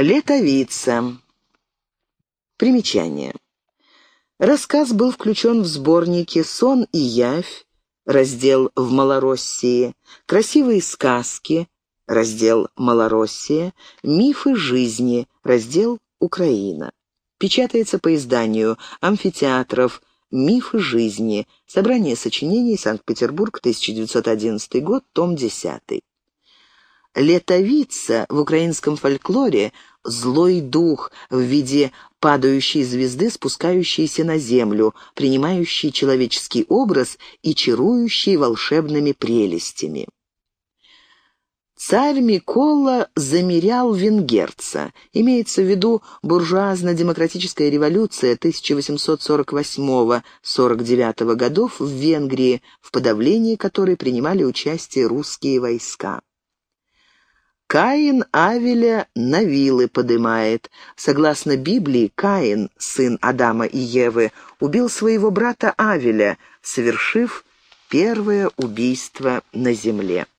Летовица. Примечание. Рассказ был включен в сборники «Сон и явь», раздел «В Малороссии», «Красивые сказки», раздел «Малороссия», «Мифы жизни», раздел «Украина». Печатается по изданию «Амфитеатров», «Мифы жизни», собрание сочинений, Санкт-Петербург, 1911 год, том 10. Летовица в украинском фольклоре – злой дух в виде падающей звезды, спускающейся на землю, принимающей человеческий образ и чарующей волшебными прелестями. Царь Микола замерял венгерца. Имеется в виду буржуазно-демократическая революция 1848-49 годов в Венгрии, в подавлении которой принимали участие русские войска. Каин Авеля на вилы подымает. Согласно Библии, Каин, сын Адама и Евы, убил своего брата Авеля, совершив первое убийство на земле.